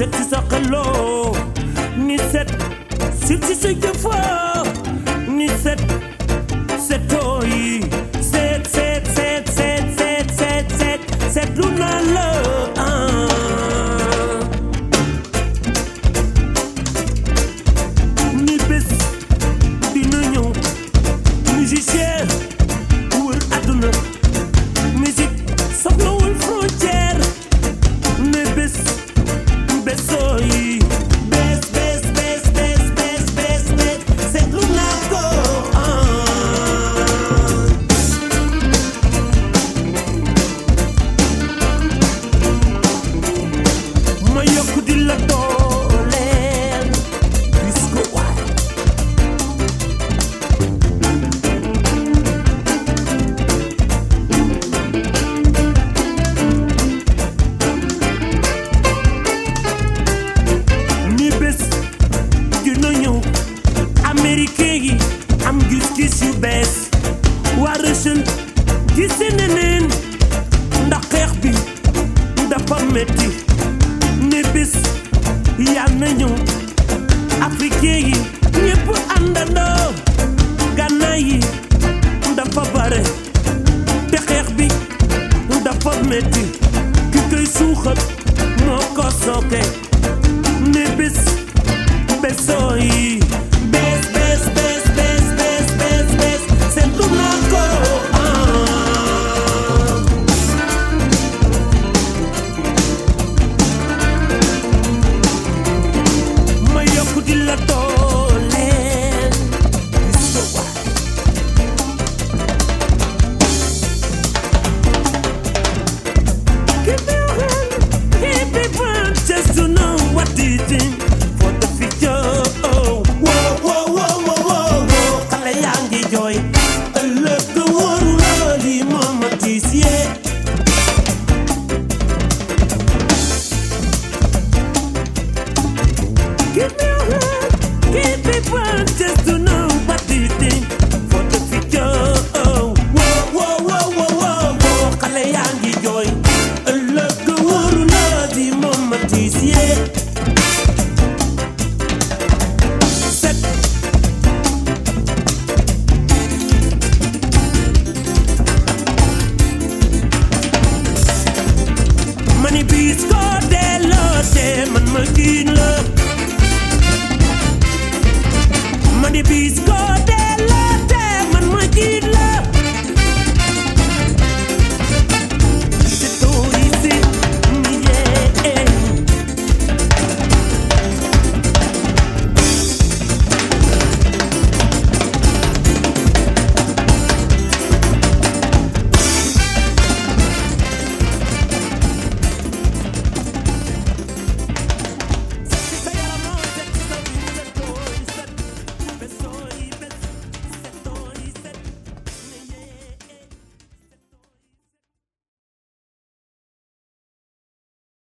set ci sa xeloo ni set sil ci sa jëfoo ni set setoo yi set set set set set set set set lu naa la ni bés dina ñëw musicien am gis-gis yu bees waa Russell gis neneen ndax xeex bi dafa metti ni bés yal na ñëw africain yi ñépp àndandoo gànnaay yi dafa bare te xeex bi dafa metti ki koy When the beast got their love, them and my love. When